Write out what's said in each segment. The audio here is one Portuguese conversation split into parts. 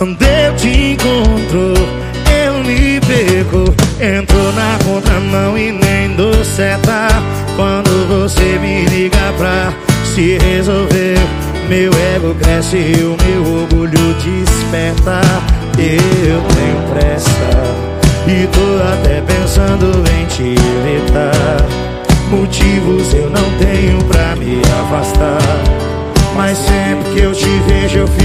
Quando eu te encontro, eu me perco Entro na contramão e nem dou seta. Quando você me liga pra se resolver Meu ego cresce e o meu orgulho desperta. Eu tenho pressa e tô até pensando em te evitar Motivos eu não tenho pra me afastar Mas sempre que eu te vejo eu fico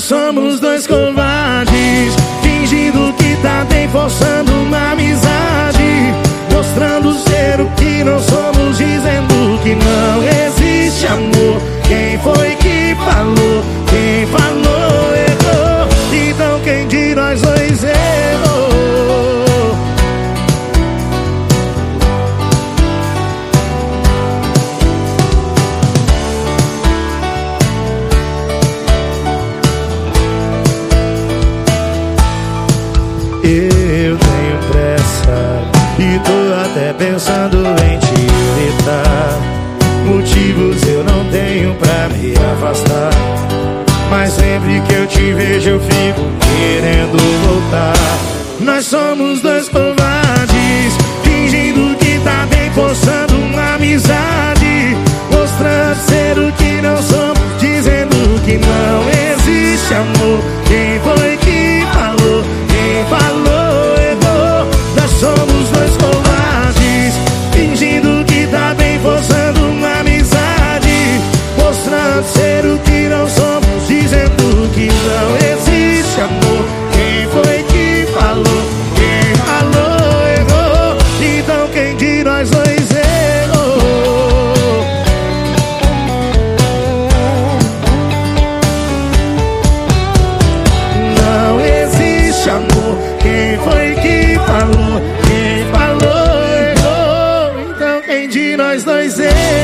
Somos dois covardes Fingindo que tá bem, forçando uma amizade Mostrando ser o que não somos Dizendo que não existe amor Quem foi que falou? Quem falou errou Então quem de nós dois Eu tenho pressa e tô até pensando em te evitar. Motivos eu não tenho pra me afastar. Mas sempre que eu te vejo eu fico querendo voltar. Nós somos dois Ser o que não somos Dizendo que não existe amor Quem foi que falou? Quem falou errou Então quem de nós dois errou? Não existe amor Quem foi que falou? Quem falou errou Então quem de nós dois errou?